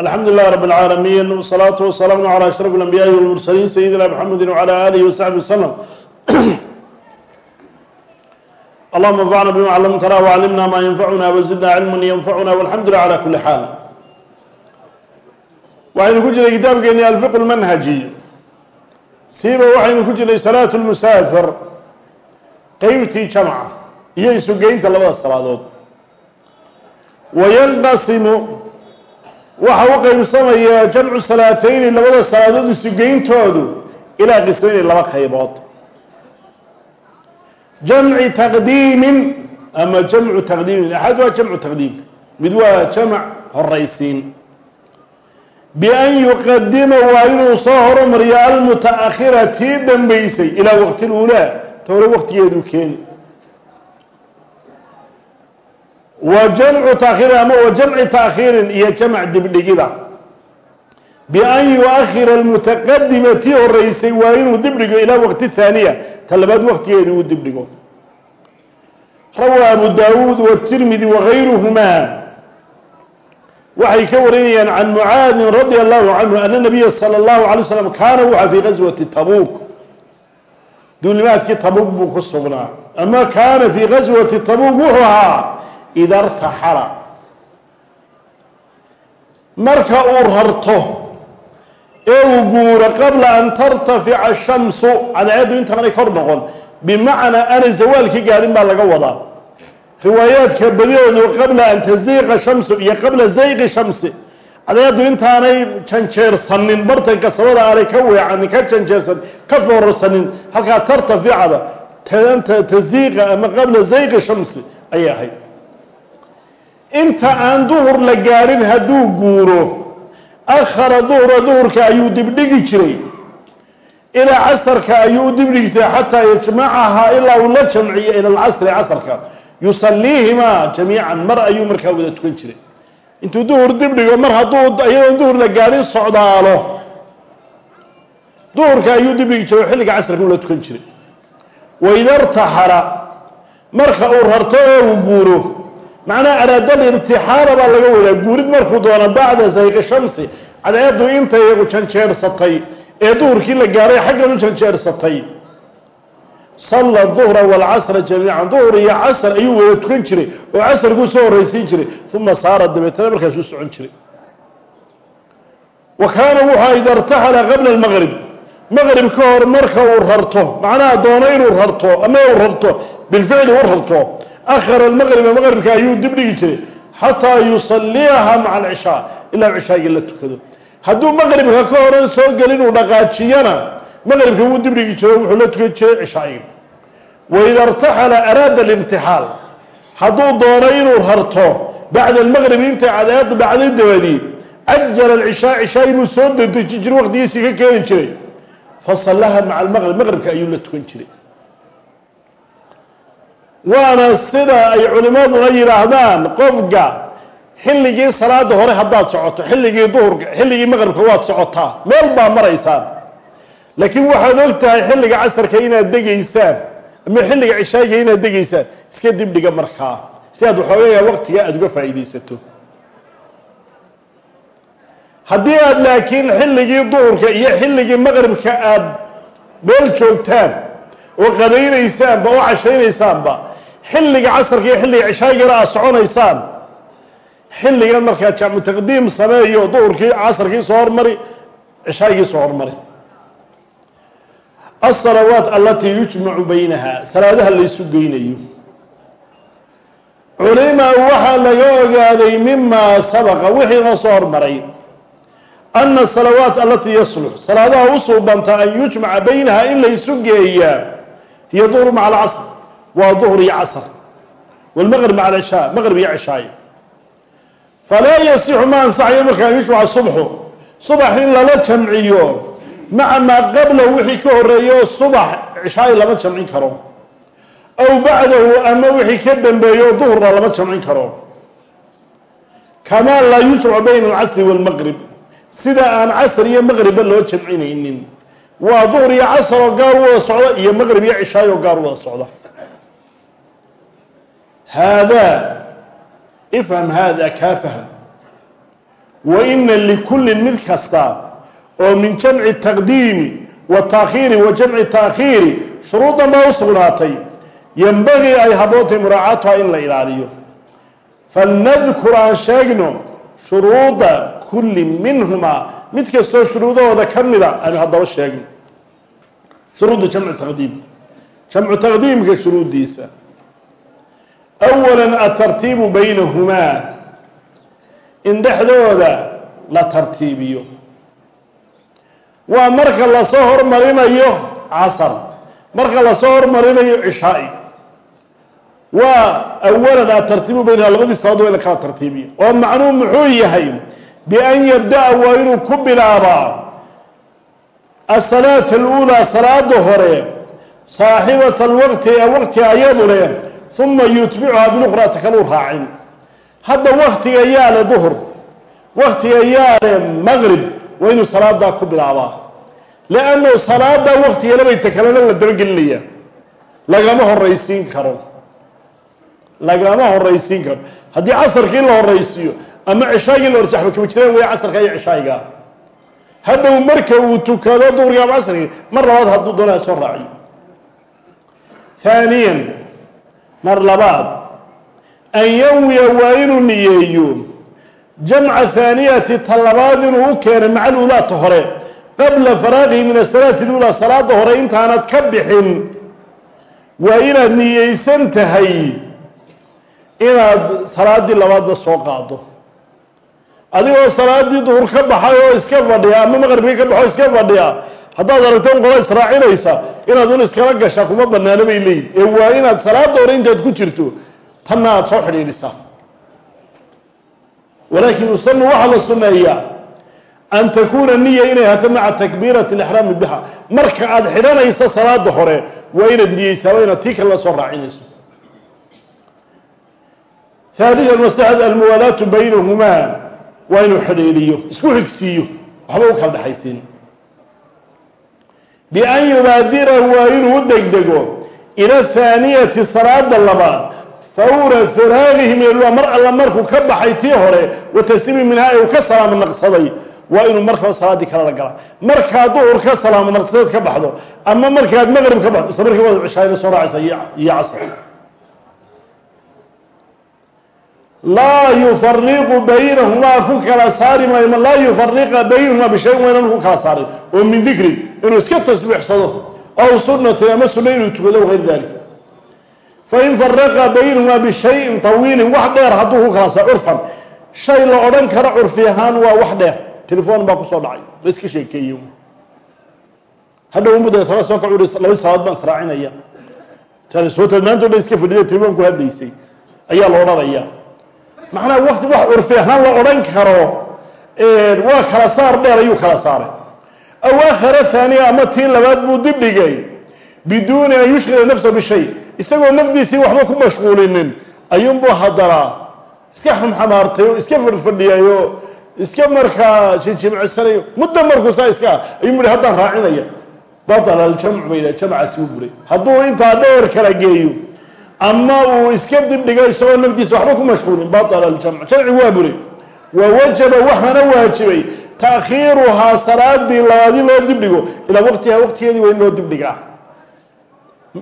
alxamdu lilah rab اlcaalamiin wsalaatu wasalaamu calى ashraf اlanbiyaai wاlmursaliin sayidina mxamedi wcalى alihi wasaxbi waslm allahuma anfacna bima clamtana wclimna ma yanfacuna wzidna cilma yanfacuna walxamdu lilah cala kuli xaal waxaynu ku jiray kitaabkeeni alfiq lmanhaji siiba waxaynu ku jirnay salaat lmusaafir qeybtii jamca iyo isugeynta labada salaadood wayanqasimu waxa u qeybsamayaa jamcu salaatayni labada salaadood isugeyntoodu ilaa qismayni laba qaybood. Jamci taqdiimin ama jamcu taqdiimin. Axad waa jamcu taqdiim. Mid waa jamc horaysiin. Bian yuqadima waa inuu soo horumariyo almutaakhira tii dambaysay ilaa waqti lulaa ta hore waqtigeeduu keeni wa jamcu taakhirin ama wa jamci taakhiirin iyo jamc dibdhigida. Bian yu-ahira almutaqadima tii horeysay waa inuu dibdhigo ilaa waqti haaniya ta labaad waqtigeeda uu dibdhigo. Rawaa abu daawuud watirmidi wagayruhumaa waxay ka warinayaan can mucaadin radia allahu canhu ana nabiya sala allahu alay slam kaana wuxa fii gaswati tabuuk. Duulimaadkii tabuuk buu ku sugnaa. Ama kaana fii gaswati tabuuk wuxuu ahaa ida rtaxala marka uu rarto ee uu guuro qabla an tartafica shamsu cadceeddu intaanay kor noqon bimacnaa aanay zawaalka gaadhin baa laga wadaa. Riwaayaadka badiyoodu qabla an taziiqa shamsu iyo qabla zayqi shamsi cadceeddu intaanay janjeersanin bartanka sabada aanay ka weecanin ka janjeersanin ka foorarsanin halkaa tartaficada taziiqa ama qabla zayqi shamsi ayay ahayd inta aan duhur la gaadhin hadduu guuro akhara duhra duhurka ayuu dibdhigi jiray. Ilaa casarka ayuu u dibdhigi xataa yajmacahaa ilaa uu la jamciyo ila alcasri casarka. Yusaliihimaa jamiican mar ayuu markaa wada tukan jiray. Intuu duhur dibdhigo mar hadduu iyadoon duhur la gaadhin socdaalo. Duhurka ayuu dibdhigi jiray oo xilliga casarka ula tukan jiray. Waida rtaxala marka uu rarto oo uu guuro macnaha araada lirtixaala baa laga wadaa. Guurid markuu doono bacda sayqi shamsi cadceeddu intay janjeersatay ee duhurkii la gaadhay xaggan u janjeersatay salla duhra waalcasra jamiican. Duhur iyo casr ayuu wada tukan jiray oo casarkuu soo horraysiin jiray. Uma saara dabeetana markaasuu socon jiray. Wa kaana wuxua ida irtaxala qabla almaqrib maqrib ka hor marka uu rarto. Macnaha doono inuu rarto ama uu rarto. Bilficli u rarto akhara almaqriba maqribka ayuu dib dhigi jiray xataa yusaliyaha maca alcishaa ilaa cishaagii la tukado. Hadduu maqribka ka horan soo gelin uu dhaqaajiyana maqribka wuu dib dhigi jiro wuxuu la tukan jiray cishaaigi waida irtaxala araada alirtixaal hadduu doono inuu rarto bacda almaqribi intay cadeedu dhacday dabadii cajala alcishaa cishaai buu soo dedeji jiray waqtigiisii ka keeni jiray. Fasallaha maca almaqrib maqribka ayuu la tukan jiray waana sida ay culimmaduna yidhaahdaan qofka xilligii salaada hore haddaad socoto xilligii duhurka xilligii maqribka waad socotaa meel baa maraysaan. Laakiin waxaad og tahay xilliga casarka inaad degaysaan ama xilliga cishaayiga inaad degaysaan iska dibdhiga markaa. Si aad waxoogayaa waqtiga aada uga faa'iidaysato. Haddii aad laakiin xilligii duhurka iyo xilligii maqribka aada meel joogtaan oo qadaynaysaanba oo cashaynaysaanba xilliga casarka iyo xilliga cishaagana aad soconaysaan. Xilligan markaa jamcu taqdiim sameeyo duhurkii casarkii soo hormari cishaagii soo hormari. Alsalawaat alatii yujmacu baynaha salaadaha laysu geynayo. Culima waxaa laga ogaaday mimaa sabaqa wixii noo soo hormaray. Ana salawaat alatii yaslux salaadaha u suubanta an yujmaca baynaha in laysu geeyaa hiyo duhru maca alcasr waa duhr iyo casr. Wاlmaqrib maca alcishaa maqrib iyo cishaay falaa yasixu ma ansaxayo markaa an yushmaca subxu. Subax in lala jamciyo maca maa qabla wixii ka horeeyo subax cishaay lama jamcin karo. Aw bacdahu ama wixii ka dambeeyo duhurna lama jamcin karo. Kamaa laa yujmacu bayna alcasri wاlmaqrib sida aan casr iyo maqribba loo jamcinaynin. Waa duhr iyo casr oo gaar u wada socda iyo maqrib iyo cishaay oo gaar u wada socda haadaa ifham haada kaa fahm wa ina likullin mid kasta oo min jamci taqdiimi wa taakhiiri wa jamci taakhiiri shuruudan baa u sugnaatay yembagii ay habootay muraacatuha in la ilaaliyo falnadkur aan sheegno shuruuda kulli minhumaa mid kastoo shuruudahooda ka mida aynu haddaba sheegno shuruudda jamcu taqdiim jamcu taqdiimka awala atartiibu baynahumaa in dhexdooda la tartiibiyo waa marka la soo hormarinayo casar marka la soo hormarinayo cishaai waa awalan atartiibu baynaha labadii salaad waa in la kala tartiibiyo oo macnuu muxuu yahay bian yabda-a waa inuu ku bilaabaa asalaata aluulaa salaada hore saaxibata alwaqti ee waqti ayadu leh uma yutbicuhaa biluqraa ta kaluu raacin hadda waktiga yaale duhur waktiga yaale maqrib waa inuu salaadaa ku bilaabaa liannahu salaadaa waktigalabay ta kalena la dabagelinaya lagama horaysiin karo lagama horaysiin karo haddii casarkii la horaysiiyo ama cishaagii la horsi waxba kama jireen way casarka iyo cishaayiga hadhow marka uu tukado duhurkii ama casarkii mar labaad hadduu doonaa soo raaciyo mar labaad an yanwiya waa inuu niyeeyo jamca haaniyati ta labaad inuu u keenay maca luulaata hore qabla faraaqihi min asalaati luulaa salaada hore intaanad ka bixin waa inaad niyeysan tahay inaad salaaddii labaadna soo qaado. Adigoo salaaddii duhur ka baxay oo iska fadhiya ama maqribkii ka baxo iska fadhiya haddaad aragto un qola israacinaysa inaad un iskala gashaa kuma banaano bay leeyihiin ee waa inaad salaada hore intaad ku jirto tanna aada soo xidhiidhisaa walaakin yusanu waxaa la suneeyaa an takuuna niya inay hato maca takbiirati alixraami biha. Marka aad xidhanaysa salaada hore waa inaad niyeysaaba inaad tii kale la soo raacinayso. Haalian maslaxad almuwaalaatu baynahumaa waa inuu xidhiidhiyo isku xigsiiyo waxba u bian yubaadira waa inuu u degdego ila thaaniyati salaada labaad fawra faraagihi min alwa mar alla markuu ka baxay tii hore wa tasliimi minhaa ee uu ka salaamo naqsaday waa inuu markaba salaaddii kala la galaa markaad duhur ka salaamo naqsadeed ka baxdo ama markaad maqrib ka baxdo isla markii waad cishaayna soo raacaysa iyo casar laa yufariqu baynahumaa ku kala saari maayo laa yufariqa baynahumaa bishayin waa inaan ku kala saarin. Oo min dikrin inuu iska tasbiixsado aw sunatin ama sunno inuu tukado wغayr dalik. Fain faraqa baynahumaa bishayin طawiilin wax dheer hadduu ku kala saaro curfan shay la odhan karo curfi ahaan waa wax dheer. Telefoon baa ku soo dhacay la iska sheekeeye hadhow mudda tala soo kac laba salaad baan israacinaya maanta o dhan iska fadhida telefoon ku hadlaysay. Ayaa la odhanayaa macnaha waqti wax curfi ahaan la odhan karo waa kala saar dheer ayuu kala saaray. Aw akhara haaniya ama tii labaad buu dib dhigay biduuni an yushkila nafsa bishay. Isagoo nafdiisii waxba ku mashquulinin ayuunbuu haddana iska xamxamaartay oo iska fadhfadhiyayoo iska markaa jimjimacsanayo muddo markuu saa iska ayuu yihi haddaan raacinaya. Batal aljamcu bay yidhaha jamcaasi u buray. Hadduu intaa dheer kala geeyo ama uu iska dibdhigo isagoo nafdiisa waxba ku mashquulin batal aljamc jamci waa buray wa waxaana waajibay taakhiiruhaa salaadii labaadi loo dibdhigo ilaa waqtiha waqtigeedii waa in loo dibdhigaa.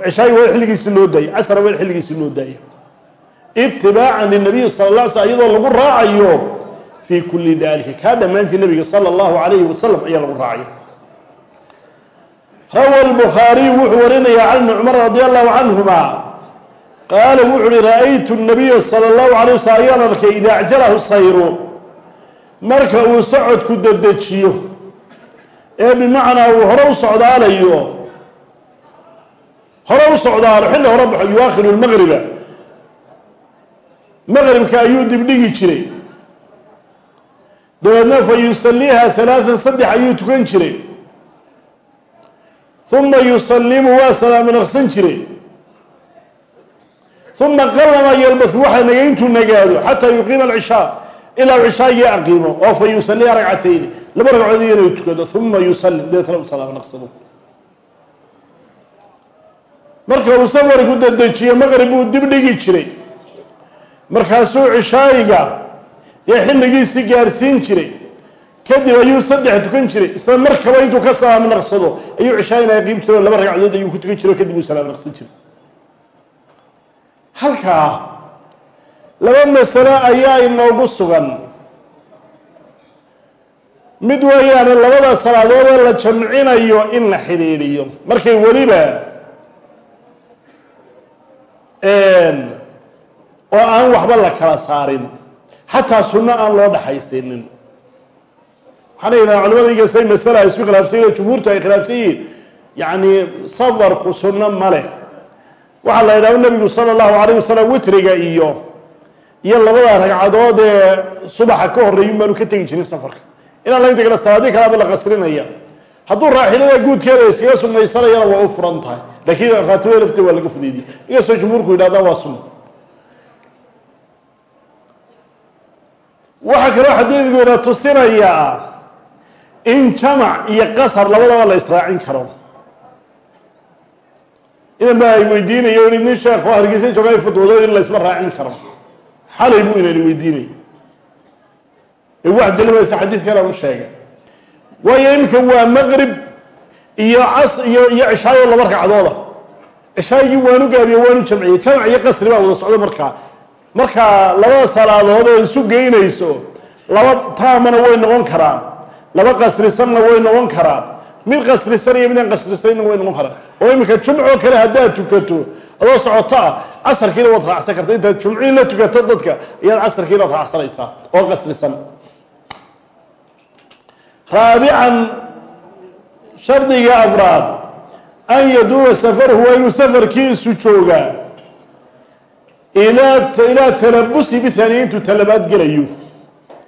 Cishaagi waa xilligiisi loo daaya casra waa xilligiisi loo daaya itibaacan linabiyi sala la slam iyadoo lagu raacayo fii kulli dalika kaa dhammaantii nabiga sala allahu calayhi wasalam ayaa lagu raacaya rawa albukhaariyu wuxuu warinayaa can ibni cumar radi allahu qaala wuxu uhi ra'aytu nabiya sala allahu alay wasalam ayaan arkay idaa acjalahu sayru marka uu socodku dedejiyo ee bimacnaa uu hore u socdaalayo hore u socdaalo xilli hore baxo yuaakhiru lmaqriba maqribka ayuu dibdhigi jiray. Dabeedna fa yusaliiha halaatan saddex ayuu tukan jiray. Uma yusalimu waa salaamo naqsan jiray uma qalama yalbas waxa naga intuu nagaado xataa yuqiima alcishaa ilaa cishaagii aqiimo oo fa yusaliha ragcatayni laba ragcood inuu tukado uma yusalim deetna u salaamo naqsado marka uu safarku dedejiyo maqrib buu dib dhigi jiray markaasuu cishaayiga dee xilligiisii gaadhsiin jiray kadib ayuu saddex tukan jiray isla markaba intuu ka salaam naqsado ayuu cishaa inay qiim jiro laba ragcadood ayuu ku tukan jiro kadib uu salaam jiray halkaa laba masalo ayaa inoogu sugan. Mid weeyaane labada salaadood ee la jamcinayo in la xidhiidhiyo. Markay weliba oo aan waxba la kala saarin xataa sunno aan loo dhaxaysaynin waxaana yidhaha culimada inkastay masala ay isku khilaafsan yihiin jumhuurtu ay khilaafsan yihiin. Yacni safarku sunno ma leh waxaa la yidhaha nabigu sala allahu alayh wasalam witriga iyo iyo labada ragcadood ee subaxa ka horreeyun baanu ka tegi jirin safarka. Inaan la inta kale salaadii kalaaba la qasrinaya. Hadduu raaxilada guudkeeda iskaga sumaysanayana waa u furan tahay. Laakiin raatibada lafteed waa laga fudeydiyey inkastoo jumhuurku yidhahdaan waa sunna. Waxaa kaloo xadiidku ina tusinayaa in jamac iyo qasar labadaba la israacin karo inanba ay weydiinayo i nin sheekh oo hargeysa jooga ay fatwado in la isma raacin karo. Xalay buu inani weydiinaya ee wax dalimaysa xadiid kalan u sheegay. Waayo imika waa maqrib iyo cas iyo iyo cishaayo laba ragcadooda cishaagii waanu gaabiye waanu jamciyey. Jamac iyo qasri baa wada socda markaa. Markaa labada salaadood oo isu geynayso laba taamana way noqon karaan. Laba qasrisanna way noqon karaan mid qasrisan iyo midaan qasrisanna way noqon karaan. Oo iminka jumcoo kale haddaad tukato adoo socoto ah casarkiina waad raacsan karta. Intaad jumcii la tukato dadka ayaad casarkiina raacsanaysaa oo qasrisan. Raabican shardiga afraad an yaduuma safarhu waa inuu safarkiisu joogaa ilaa ilaa talabusi bithani intuu talabaad gelayo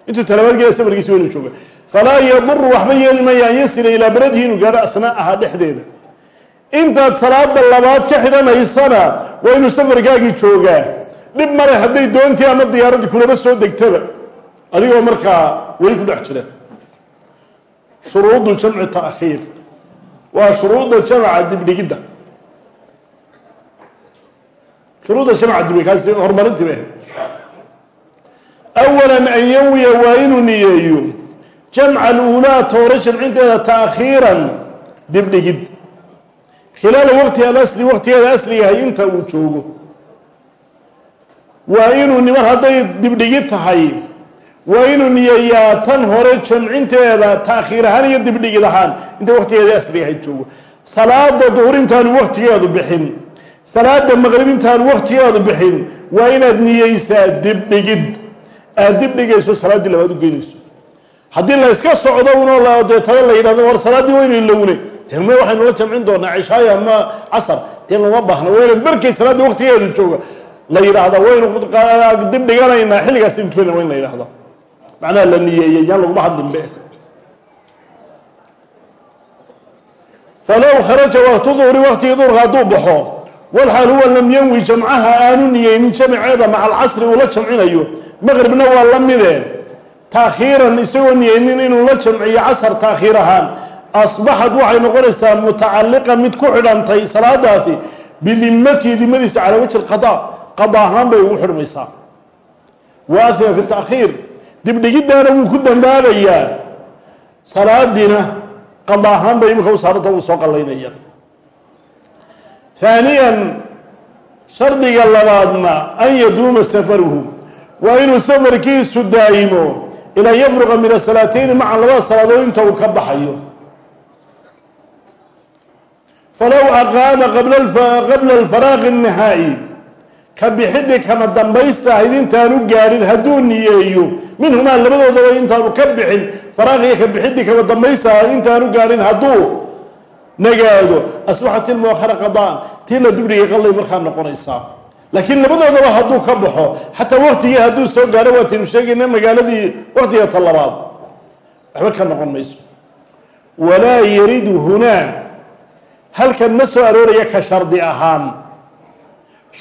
intuu talabaad gelaya safarkiisi waa jooga falaa yaduru waxba yeeli maya an yasila ilaa beladihi inuu gaadho asnaaha dhexdeeda. Intaad salaada labaad ka xidhanaysana waa inuu safarkaagii joogaa. Dhib male hadday doontii ama diyaaraddii kulaba soo degtaba. Adigoo markaa weli ku dhex jira. Shuruudu jamci taakhiir waa shuruudda jamca dibdhigidda. Shuruudda jamca dibdhig kaasi horumarintii bay awalan an yawiya waa inuu niyeeyo jamca aluulaa toore jamcinteeda taakhiiran dibdhigid khilaala waqti alasli waqtigeeda asligahay inta uu joogo. Waa inuu nimar hadday dibdhigid tahay waa inuu niyeeyaa tan hore jamcinteeda taakhiir ahaan iyo dibdhigid ahaan inta waqtigeeda asligahay joogo. Salaada duhur intaanu waqtigeedu bixin. Salaada maqrib intaanu waqtigeedu bixin. Waa inaad niyeysaa dibdhigid aad dibdhigayso salaaddii labaad u geynayso haddii la yska socdo unoo deetana la yidhahdo war salaaddii waynu ilowne deme waxaynu la jamcin doonaa cishaayo ama casar. Dee lama baahna waa inaad markay salaadda waqtigeedu jooga. La yidhaahda waynu dib dhiganaynaa xilligaas tukanayna wa in la yidhahda macnaha la niyeeyey yaan laguma hadlinbe falow kharaja waqtu duhri waqtigii duhurka hadduu baxo walxaal huwa lam yanwi jamcaha aanu niyeynin jamaceeda maca alcasri uu jamcinayo. Maqribna waa la mide taakhiiran isagoo niyeynin inuu la jamciyo casar taakhiir ahaan. Asbaxad waxay noqonaysaa mutacalliqan mid ku xidhantay salaadaasi bidimatihi dimadiisa calaa wajhi lqada qada ahaan bay ugu xidhmaysaa. Waathima fi taakhiir. Dibdhigiddaana wuu ku dambaabayaa salaadiina qada ahaan bay imika u saaranta wuu soo qallaynaya haaniyan shardiga labaadna an yaduuma safaruhu. Waa inuu safarkiisu daa'imo ilaa yafruqa min asalaatayni maca labada salaadood inta uu ka baxayo. Falow aqaama qabla alfaraaqi الnahaa'i ka bixiddi kama dambaysta ahayd intaanu gaadhin hadduu niyeeyo minhumaa labadoodaba intaanu ka bixin faraaqiga ka bixiddi kama dambaysta ahayd intaanu gaadhin hadduu nagaado. Asbaxat ilmuakhara qadaan tii la dibdhigay qallay markaa noqonaysaa laakiin labadoodaba hadduu ka baxo xataa waqtigii hadduu soo gaadho waataynu sheegayna magaaladii waqtiga ta labaad waxba ka noqon mayso. Walaa yaridu hunaa halkan ma soo arooraya ka shardi ahaan.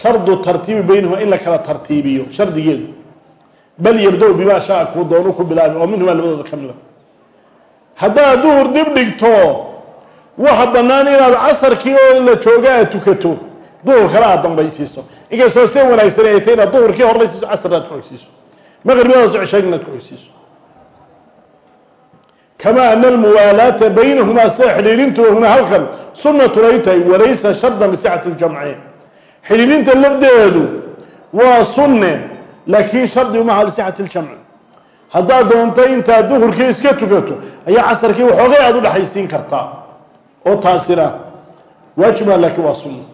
Shardu tartiibi baynahuma in la kala tartiibiyo shardigeedu. Bal yabda-u bimaa shaa kuu doonu ku bilaabi oo minhumaa labadooda ka mida haddaad duhur dib dhigto waxa bannaan inaad casarkii oo la jooga aad tukato duhur kale aad dambaysiiso inkastoo see wanaagsan ay inaad duhurkii horlaysiiso casarna aad ku xogsiiso maqribadaas ceshayn inaad ku xigsiiso kamaa ana almuwaalaata baynahumaa sida xidhiidhintoohuna halkan. Sunnatun ay tahay walaysa shardan lisixati ljamci xidhiidhinta lafdeedu waa sunne laakiin shardi umaha lisixati ljamci haddaad doonto intaad duhurkii iska tukato ayaa casarkii waxoogay aada u dhexaysiin kartaa. Oo taasina waajiba laakiin waa sunna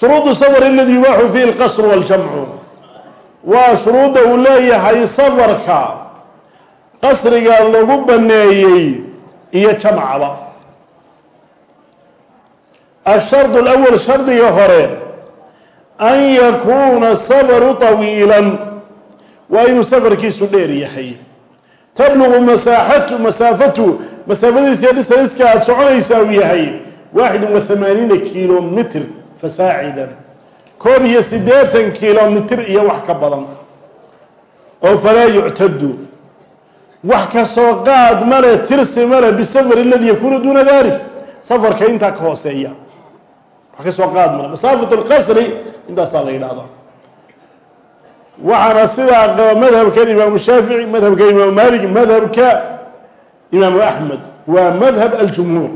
shuruudu safar aladi yubaaxu fihi alqasr waljamcu waa shuruudda uu leeyahay safarka qasriga lagu baneeyey iyo jamcaba. Ashardu alawal shardiga hore an yakuuna safaru طawiilan waa inuu safarkiisu dheer yahay. Tablugu masaaxatu masaafatu masaafadiisa distaniska aada soconaysaa uu yahay. Waaxidun wa hamaaniina kilomitr fasaacidan. Koob iyo siddeetan kilomitr iyo wax ka badan. Oo falaa yuctadu wax ka soo qaad male tirsi male bisafar aladi yakuunu duuna dalik safarka intaa ka hooseeya. Wax ka soo qaad male masaafat lqasri intaasaa la yidhahdaa waxaana sidaa qaba madhabkan imaamu shaafici madhabka imaamu malik madhabka imaamu axmed waa madhab aljumhuur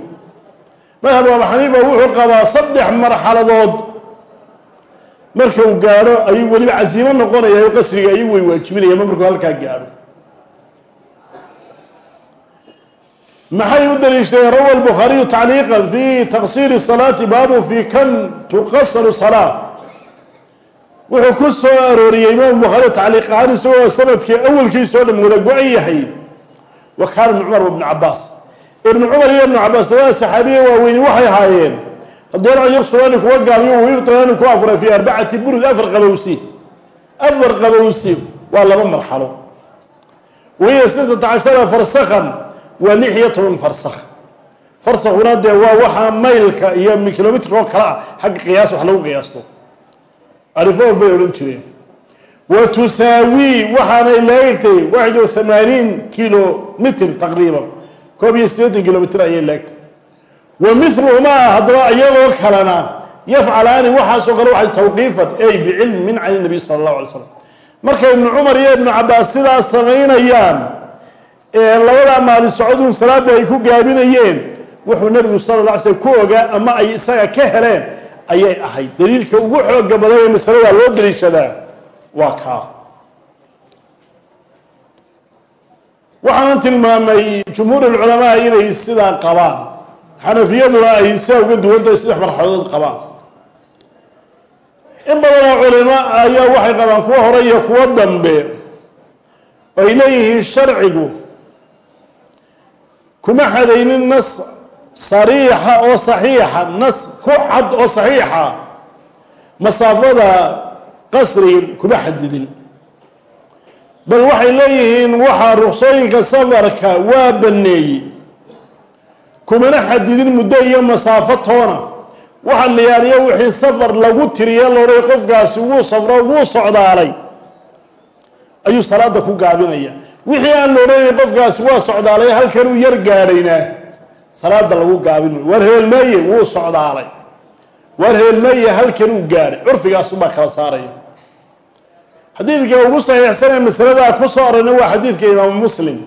madhab abu xaniifa wuxuu qabaa saddex marxaladood. Marka uu gaadho ayuu weliba casiimo noqonaya qasriga ayuu way waajibinaya ma markuu halkaa gaadho. Maxay u daliishadeen rawa lbukhaariyu tacliiqan fi taqsiiri salaati baabu fi kan tuqasaru salaa wuxuu ku soo arooriyey imaam bukhaari tacliiq ahaan isagoo sannadkii awalkiisoo dhan wada go-an yahay. Wa kaana cumar ibnu cabaas ibnu cumar iyo ibnu cabaas labada saxaabiya waaweyni waxay ahaayeen. Haddoonaca yaqsulaani kuwa gaabiyo wayuqtiraani ku afuray fii arbacati burud afar qabowsi. Afar qabowsi waa laba marxalo. Wahiya sittata cashara farsakhan waa lix iyo toban farsakh. Farsakhuna dee waa waxaa maylka iyo kilomitrka oo kale ah xagga qiyaas wax lagu qiyaasto. Arifoor bay odhan jireen. Wa tusaawi waxaanay laegtay waxid o hamaaniin kilomitr taqriiban koob iyo siddeetan kilomitr ayay laegtay wa miluhumaa haddaba iyagoo kalena yafcalaani waxaasoo kale waxay tawqiifan ay bicilmi min cani nabiy sala allahu alay slam markay ibnu cumar iyo ibnu cabaas sidaas samaynayaan ee labadaa maalin socodun salaada ay ku gaabinayeen wuxuu nabigu sala la slm ku ogaa ama ay isaga ka heleen ayay ahayd. Daliilka ugu xooga badan ee masalada loo daliishadaa waa kaa waxaanan tilmaamay jumhuur ulculamaa inay sidaa qabaan. Xanafiyaduna ay sidaa uga duwantahay saddex marxaladood qabaan. In badanoo culimo ayaa waxay qabaan kuwa hore iyo kuwo dambe. Ay leeyihiin sharcigu kuma xadaynin nas sariixa oo saxiixa nas ku cad oo saxiixa. Masaafada qasriga kuma xadidin bal waxay leeyihiin waxaa ruqsooyinka safarka waa baneeyey. Kumana xadidin muddo iyo masaafo toona. Waxa la yaaliya wixii safar lagu tiriye loodhay qofkaasi wuu safro wuu socdaalay. Ayuu salaada ku gaabinaya. Wixii aan loodhanayn qofkaasi waa socdaalay halkanuu yar gaadhaynaa salaada lagu gaabin. Waar heelmeeye wuu socdaalay. Waar heelmeeye halkanuu gaadhay. Curfigaasubaa kala saaraya xadiidka ugu saxiixsan ee masaladaa ku soo arorna waa xadiidka imaamu muslim.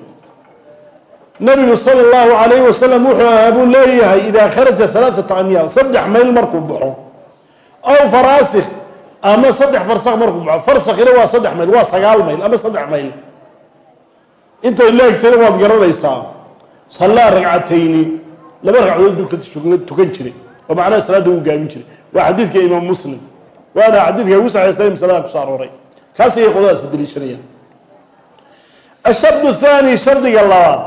Nabigu sala allahu calayhi wasalam wuxuu ahaa buu leeyahay idaa kharaja halaaata amyaal saddex mayl markuu baxo. Aw faraasikh ama saddex farsakh markuu baxo. Farsakhina waa saddex mayl waa sagaal mayl ama saddex mayl. Intay leegtayna waad garanaysaa sallaa ragcatayni laba ragcadood buu ka tukan jiray oo macnaha salaadda wuu gaabin jiray. Waa xadiidka imaam muslim. Waana xadiidka ugu saxeystay masalada kuso arooray kaas ayay qoladaasi daliishanayaan. Ashardu thaani shardiga labaad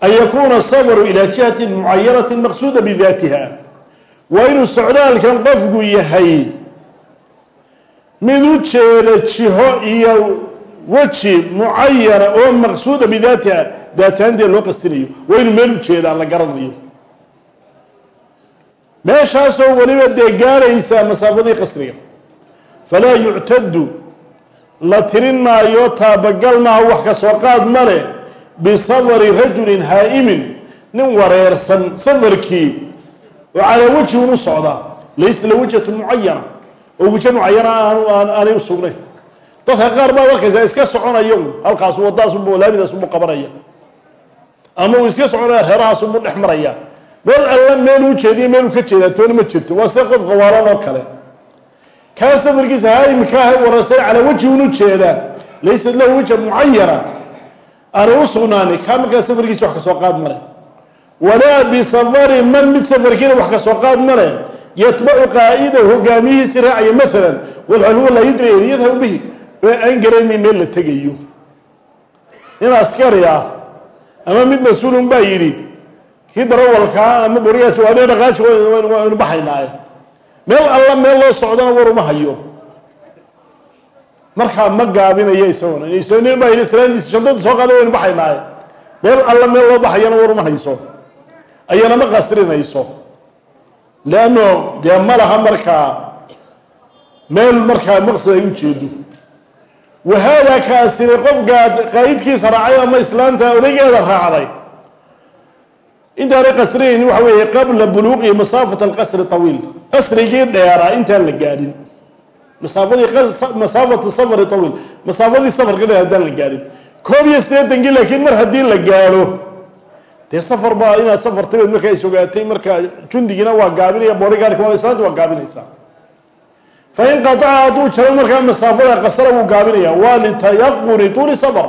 an yakuuna safaru ilaa jihatin mucayanatin maqsuuda bidaatiha. Waa inuu socdaalkan qofku yahay mid u jeeda jiho iyo weji mucayana oo maqsuuda bidaatiha. Daataandee loo qastinayo waa inuu meel ujeeda aan la garanayo. Meeshaasoo weliba dee gaaraysaa masaafadii qasriga. Falaa yuctadu la tirin maayo taabagal maaha wax ka soo qaad ma leh. Bisafari rajulin haa'imin nin wareersan safarkii oo calaa wejhin u socdaa. Laysa la wejhatu mucayana oo wejo mucayana aanay u sugnayn. Dadka qaar baad arkaysaa iska soconayo halkaas wadaasunbu laamidaasubu qabanaya. Ama uu iska soconaya reerahaasubu dhex maraya. Meel alla meeluu jeediyo meeluu ka jeedaa toona ma jirto. Waa se qof qawaalan oo kale kaa safarkiisa ha imikaaha warasay calaa wajhi unu jeedaa laysat lahu wajha mucayana aanay u sugnaani kaa markaa safarkiisa wax ka soo qaad male walaa bisafari man mid safarkiina wax ka soo qaad male yatbacu qaa'idahu hogaamiyihiisi raacaya maalan walxalhuwa laa yadri an yadhabu bihi oo aan garanayn meel la tegayo in askari ah ama mid mas'uulun baa yidhi kii meel alla meel loo socdana war uma hayo. Markaa ma gaabinayo isaguna. Nin baa yidhi islaantiisa shantadii soo qaada waynu baxaynaaye meel alla meel loo baxayana war uma hayso. Ayana ma qasrinayso. Leanno dee ma laha markaa. Meel markaa maqsad ay u jeedo. Wahaada kaasini qofkaa qaa'idkiisa raacay ama islaanta odaygeeda raacday intaanay qasrinaynin waxa weeye qabla buluuqi masaafat alqasri tawiil. Qasrigii dheeraa intaan la gaadhin. Masaafadii masaafatu safari tawiil. Masaafadii safarka dheer haddaan la gaadhin. Koob iyo siddeetankii laakiin mar haddii la gaadho dee safar baa inaad safar tabeed markaa is ogaatay markaa jundigiina waa gaabinaya boorigaarka islaanta waa gaabinaysaa. Fa in hadduu jaro markaa masaafada qasara wuu gaabinaya. Waa litayaquni tuuli safar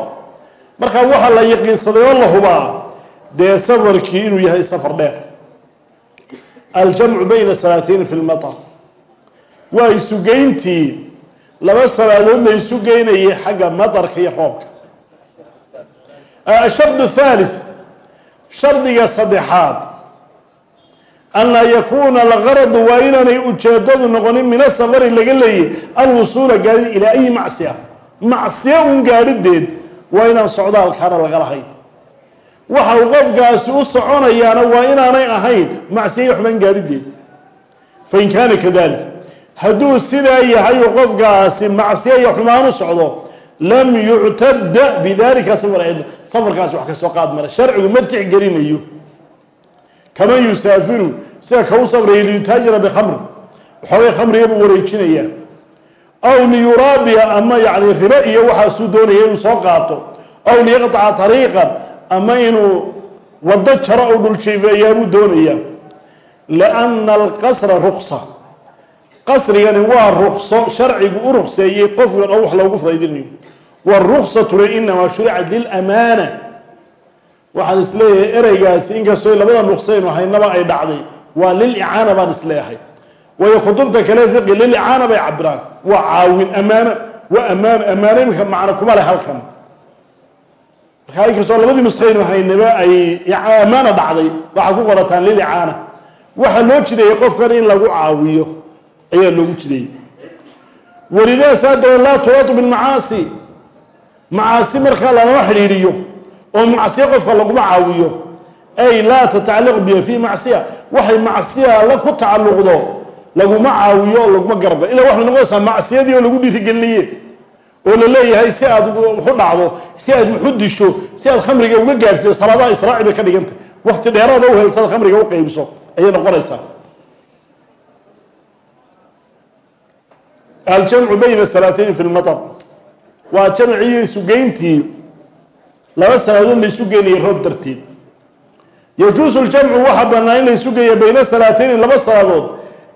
markaa waxaa la yaqiinsaday oo la hubaa dee safarkii inuu yahay safar dheer. Aljamcu bayna salaatayn fi lmatar waa isugeyntii laba salaadood la isu geynayay xagga matarka iyo roobka. Ashardu thalith shardiga saddexaad. An laa yakuuna algaradu waa inaanay ujeedadu noqonin min asafari laga leeyay alwusuula gaadhid ilaa ayi macsiya. Macsiya un gaadhideed waa inaan socdaalkaana laga lahayn waxa uu qofkaasi u soconayaana waa inaanay ahayn macsiya iyo xumaan gaadhideed fain kaana kadalik hadduu sidaa yahay uu qofkaasi macsiya iyo xumaan u socdo lam yuctada bidalika safar safarkaasi wax ka soo qaad mara. Sharcigu ma tixgelinayo. Kaman yusaafiru sida kau safraya liyutaajira bikhamr waxoogay khamriga buu wareejinayaa. Aw liyuraabiya ama yani ribo iyo waxaasuu doonaya inuu soo qaato. Aw liyaqطaca طariiqan ama inuu wado jaro ou dhuljiifeeyaa buu doonayaa lianna alqasra ruksa qasrigani waa rukso sharcigu u rukseeyey qofkan oo wax loogu fudaydinayo wاruksatuna inamaa shuricat lilamaana waxaan is leeyahay ereygaasi inkastoo labada nuqsaynu haynaba ay dhacday waa lilicaana baan is leeyahay waayo kutubta kale fiqi lilicaana bay cabiraan waa caawin amaano waa amaano amaano iminka macno kuma leh halkan markaa labadii ay amaana dhacday. Waxaad ku qorataan lilicaana waxaa loo jideeyey qofkan in lagu caawiyo ayaa loogu jideeyey walidaa saadaba laa turaatu bilmacaasi macaasi. Markaa lalama xidhiidhiyo oo macsiya qofka laguma caawiyo. Ay laa tatacalaq biha fi macsiya. Waxay macsiya la ku tacalluqdo laguma caawiyo oo laguma garba ila waxay noqonaysaa macsiyadii oo lagu dhiirigelinaye oo la leeyahay si aad waxu dhacdo si aad waxu disho si aad khamriga uga gaadhsiyo salaadaha israaci bay ka dhigantay wakti dheeraada u helsada khamriga u qeybso ayay noqonaysaa. Aljamcu bayna salaatayn fi lmatar waa jamciyo isugeyntii laba salaadood la isu geynaya roob darteed. Yajuusu ljamcu waxaa banaa in la isu geeya bayna salaatayni laba salaadood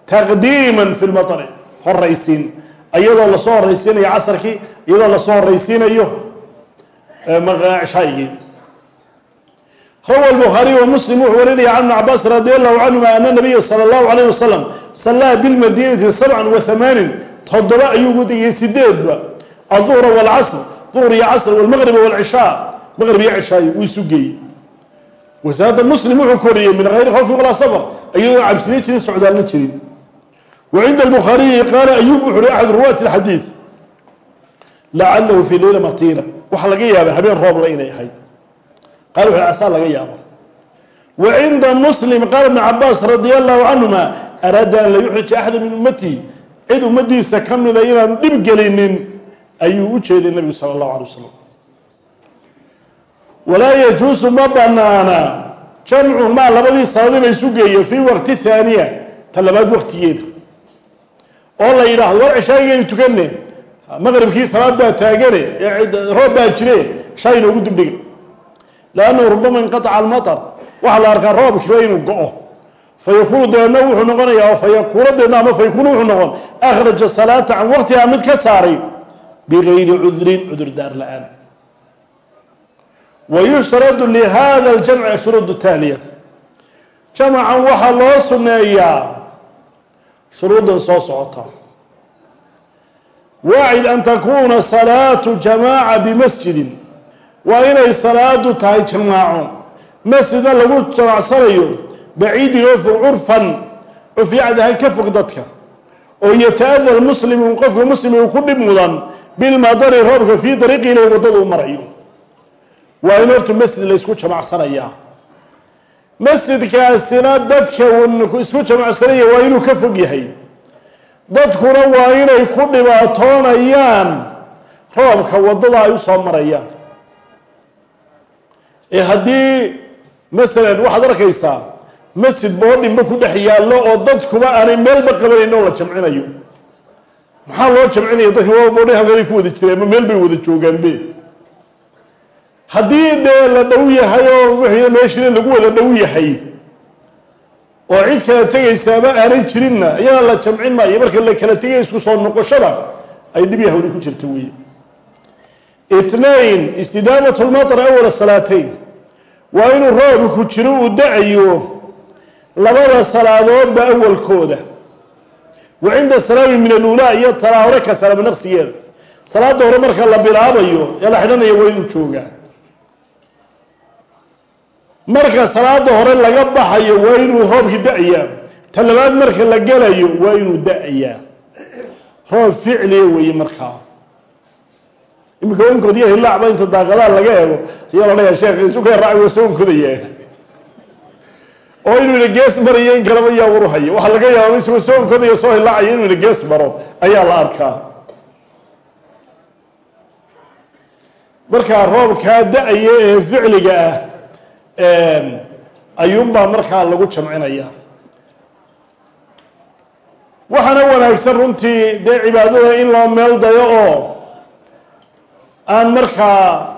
taqdiiman fi lmatari horaysiin iyadoo lasoo horaysiinayo casarkii iyadoo lasoo horaysiinayo shaygii rawa الbخaariي وmsلم wuxuu warinaya can بn cabaas radي الlahu canهuma ana nabiya salى الlahu عalيه wasalam salaa biاlmadinati sabca وaثamaanin toddoba ayuu gudigiyey sideedba aلظuhra wاlcasr duhr iyo casr wاlmaqrib wاlcishaa maqrib iyo cishaayi wuu isu geeyey wasaada muslim wuxuu koriyey min hayri khawfin walaa safar iyadoo cabsina jirin socdaalna jirin wa cinda albukhaariyi qaala ayub wuxu uhi axad ruwaati اlxadiid lacalahu fii leyla matira waxaa laga yaabay habeen roobla inay ahayd. Qala wuxu casaa laga yaabo wa cinda muslim qaala ibn cabaas radia allahu canhuma araada an la yuxrija axada min ummatii cid ummadiisa ka mida inaanu dhib gelinin ayuu u jeeday nebigu sala allahu alay wasalam walaa yajuusu ma banaana jamcuhumaa labadii salaadiba isu geeyo oo la yidhaahdo war cishaagaynu tukane maqribkii salaad baa taagane roob baa jire shaa inoogu dibdhiga lannahu rubama inqataca almatar. Waxaa la arkaa roobkiiba inuu go-o. Fayakunu dabeedna wuxuu noqonayaa fayakuuna dabeedna ama fayakunu wuxuu noqon. Akhraja salaata can waqtiha mid ka saaray bigayri cudrin cudurdaar la'aan. Wa yushtaradu lihada aljamci ashuruud taaliya jamacan waxaa loo suneeyaa shuruuddan soo socota. Waacid an takuuna salaatu jamaaca bimasjidin. Waa inay salaadu tahay jamaaco. Masjida lagu jamacsanayo baciidin oo fog curfan cufyacdaha ka fog dadka. Oo yata-ada lmuslimu qofka muslim uu ku dhib mudan bilmadari roobka fii dariiqi ilahi waddada u marayo. Waa in horta masjid la ysku jamacsanayaa masjidkaasina dadka isku jamacsanaya waa inuu ka fog yahay. Dadkuna waa inay ku dhibaatoonayaan roobka waddada ay u soo marayaan. Ee haddii masalan waxaad arkaysaa masjid boodhinba ku dhex yaallo oo dadkuba aanay meelba qabanayn oo la jamcinayo. Maxaa loo jamcinaya dadki boodhin halkanay ku wada jireen meel bay wada joogaanbe haddii dee la dhow yahay oo wixii meeshina lagu wada dhow yahay oo cid kala tegaysaaba aanay jirinna iyana la jamcin maayo. Marka la kala tegaya isku soo noqoshada ay dhib yahawli ku jirta weeye. Itnain istidaamat lmatar awala salaateyn waa inuu roobku jiro uu da'ayo labada salaadoodba awalkooda. Wa cinda salaami min alulaa iyo talaa hore ka salaamo naqsigeeda. Salaada hore marka la bilaabayo ee la xidhanaya waa inuu joogaa marka salaada hore laga baxayo waa inuu ta labaad marka la gelayo waa inuu da'ayaa roob ficliya weeye markaa iminka onkood iyo hilaacba inta daaqadaha laga eego ayaa la dhaya sheekh isuka raaci waa soo onkodaya oo inuu ina gees marayo in kaleba yaa waruhaya waxaa laga yaaba isagoo soo onkodaya soo hilaacaya inuu ina gees maro ayaa la arkaa. Markaa roobkaa da'aya ee ficliga ah ayuunbaa markaa lagu jamcinaya. Waxaana wanaagsan runtii dee cibaadada in loo meel dayo oo aan markaa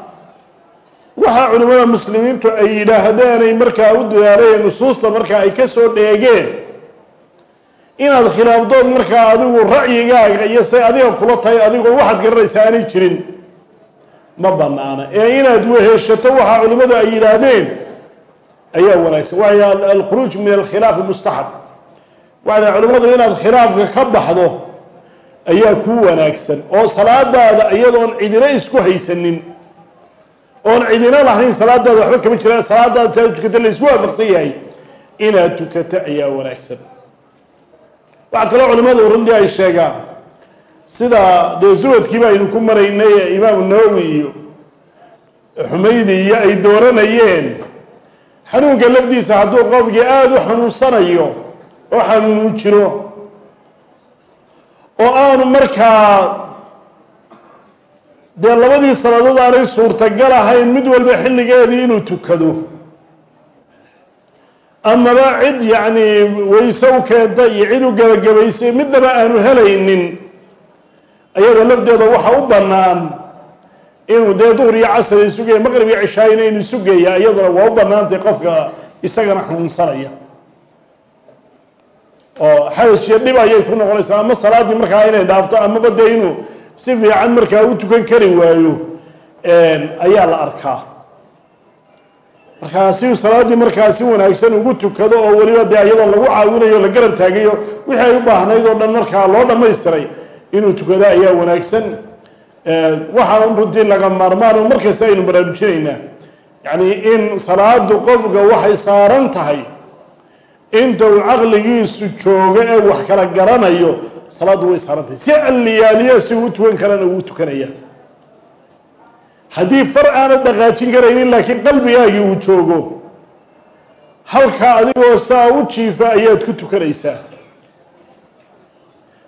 waxa culimmada muslimiintu ay yidhaahdeenay markaa u dadaaleen nusuusta markaa ay ka soo dheegeen inaad khilaafdood markaa adigu ra'yigaaga iyo say adiga kula tahay adigoo waxaad garanaysa aanay jirin ma banaana. Ee inaad weheshato waxa culimmadu ay yidhaahdeen ayaa wanaagsan. Waay alkhuruuj min alkhilaafi mustaxab waxay culimmadu inaad khilaafka ka baxdo ayaa ku wanaagsan. Oo salaadaada iyadoon cidina isku haysanin. Oon cidina lahayn salaadaada waxba kama jiraan. Salaadaada si aad tukata la isku waafaqsan yahay. Inaad tukato ayaa wanaagsan. Waxaa kaloo culimmadu runtii ay sheegaan sida dee subadkiiba aynu ku maraynay imaamu nawowi iyo xumaydi iyo ay dooranayeen xanuunka lafdiisa hadduu qofkii aada u xanuunsanayo oo xanuunu jiro oo aanu markaa dee labadii salaadood aanay suurtagal ahayn mid walba xilligeedii inuu tukado. Amaba cid yacni wayse u keenta iyo cid u gebagabaysay midnaba aanu helaynin ayada lafdeeda waxa u bannaan inuu dee duhur iyo casri sugaya maqrib iyo cishaayina inuu sugaya iyaduna waa u bannaantay qofka isagana xanuunsanaya oo xaraj iyo dhib ayay ku noqonaysaa ama salaaddii markaa inay dhaafto amaba dee inuu si fiican markaa u tukan kari waayo ayaa la arkaa. Markaa si salaaddii markaa si wanaagsan ugu tukado oo weliba dee iyadoo lagu caawinayo la garab taagayo wixii ay u baahnayd oo dhan markaa loo dhammaystiray inuu tukado ayaa wanaagsan waxaa runtii laga maarmaan markasta aynu baraarujinaynaa yacni in salaadu qofka waxay saaran tahay inta uu caqligiisu joogo ee wax kala garanayo salaaddu way saaran tahay. Si alliyaaliya si uu tukan karana uu tukanaya. Haddii far aanad dhaqaajin karaynin laakiin qalbigaagii uu joogo halkaa adigoo saa u jiifa ayaad ku tukanaysaa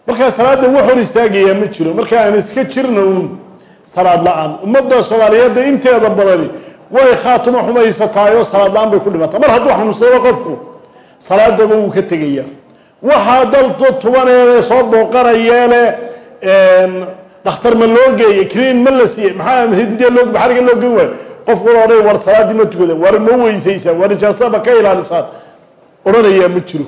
markaa salaadda wax hor istaagayaa ma jiro. Marka aan iska jirna uun salaad la'aan. Ummadda soomaaliyeedda inteeda badani way khaatimo xumaysataayoo salaad la'aan bay ku dhimataa mar hadduu xanuunsado qofku salaadaba wuu ka tegayaa. Waxaa dal tubaneele soo booqanayeele dhakhtar ma loo geeyey kiniin ma la siiyey maxaa loo maxariga loo geyn waayo qofku la odhay war salaaddii ma tukada war ma weysaysaan war nijaasaba ka ilaalisaan odhanayaa ma jiro.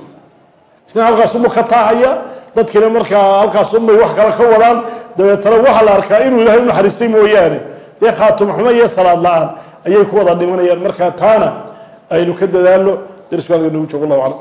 Isna halkaasuma ka taahaya dadkina markaa halkaasumay wax kale ka wadaan dabeetana waxaa la arkaa inuu ilaahay u naxariistay mooyaane. Dee khaatum xumo iyo salaad la'aan ayay ku wada dhimanayaan. Markaa taana aynu ka dadaalno darisku halka nagu joogo allahu aclam